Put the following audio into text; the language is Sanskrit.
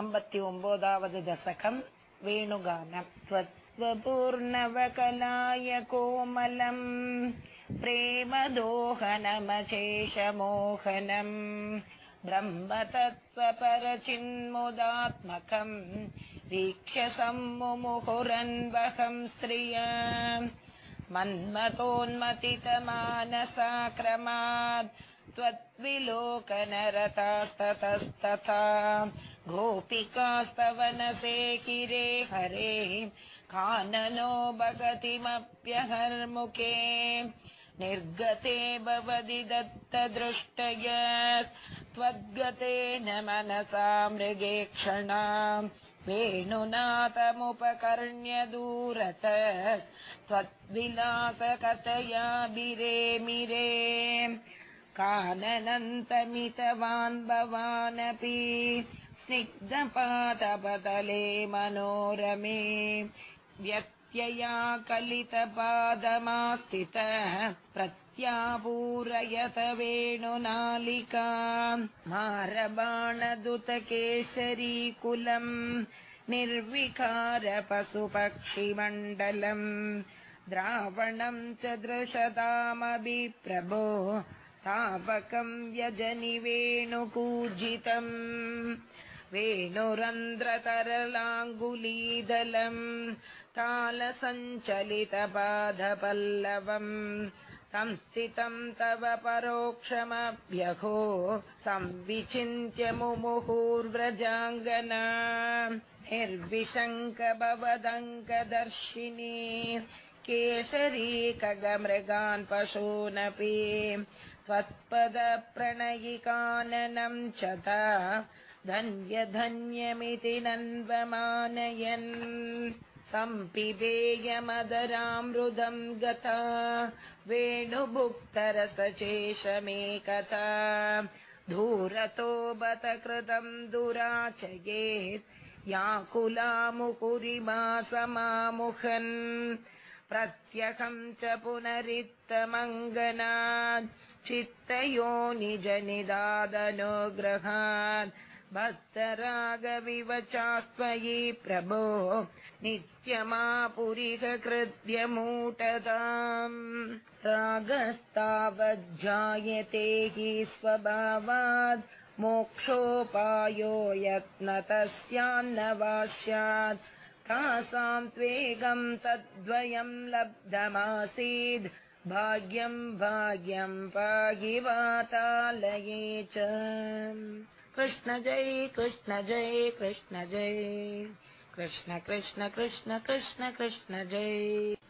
अम्बति ओम्बोदावद् दशकम् वेणुगानम् त्वत्त्वपूर्णवकलाय कोमलम् प्रेमदोहनमशेषमोहनम् ब्रह्मतत्त्वपरचिन्मुदात्मकम् वीक्ष्य सम्मुहुरन्वहम् श्रिया मन्मतोन्मतितमानसाक्रमात् त्वद्विलोकनरतास्ततस्तथा। गोपिकास्तवनसे किरे हरे काननो भगतिमप्यहर्मुखे। निर्गते भवति दत्तदृष्टय त्वद्गतेन मनसा मृगे क्षणा। वेणुनाथमुपकर्ण्य दूरत त्वद्विलासकथया बिरे मिरे काननन्तमितवान् भवानपि स्निग्धपादपतले मनोरमे व्यत्यया कलितपादमास्थितः प्रत्यापूरयत वेणुनालिका मारबाणदुतकेशरीकुलम् निर्विकार पशुपक्षिमण्डलम् द्रावणम् च दृशतामभिप्रभो तापकम् व्यजनि वेणुपूजितम् वेणुरन्ध्रतरलाङ्गुलीदलम् कालसञ्चलितपादपल्लवम् संस्थितम् तव परोक्षमभ्यहो संविचिन्त्य मुमुहुर्व्रजाङ्गना निर्विशङ्क भवदङ्कदर्शिनी केशरी खगमृगान् पशूनपि त्वत्पदप्रणयिकाननम् च धन्य धन्यमिति नन्वमानयन्। सम्पिबेयमदरामृदम् गता वेणुभुक्तरसचेशमेकता धूरतो बत कृतम् दुराचयेत् याकुलामुकुरिमा समामुखन् प्रत्यहम् च पुनरित्तमङ्गनात् चित्तयो निज निदादनुग्रहान् भक्तरागविवचास्त्वयि प्रभो नित्यमापुरिह कृत्यमूटताम् रागस्तावज्जायते हि स्वभावात् मोक्षोपायो यत्नतः स्यान्न वा स्यात् तासाम् त्वेगम् तद्वयम् लब्धमासीद् भाग्यम् भाग्यम् पाहि वातालये च। कृष्ण जय कृष्ण जय कृष्ण जय। कृष्ण कृष्ण कृष्ण कृष्ण कृष्ण जय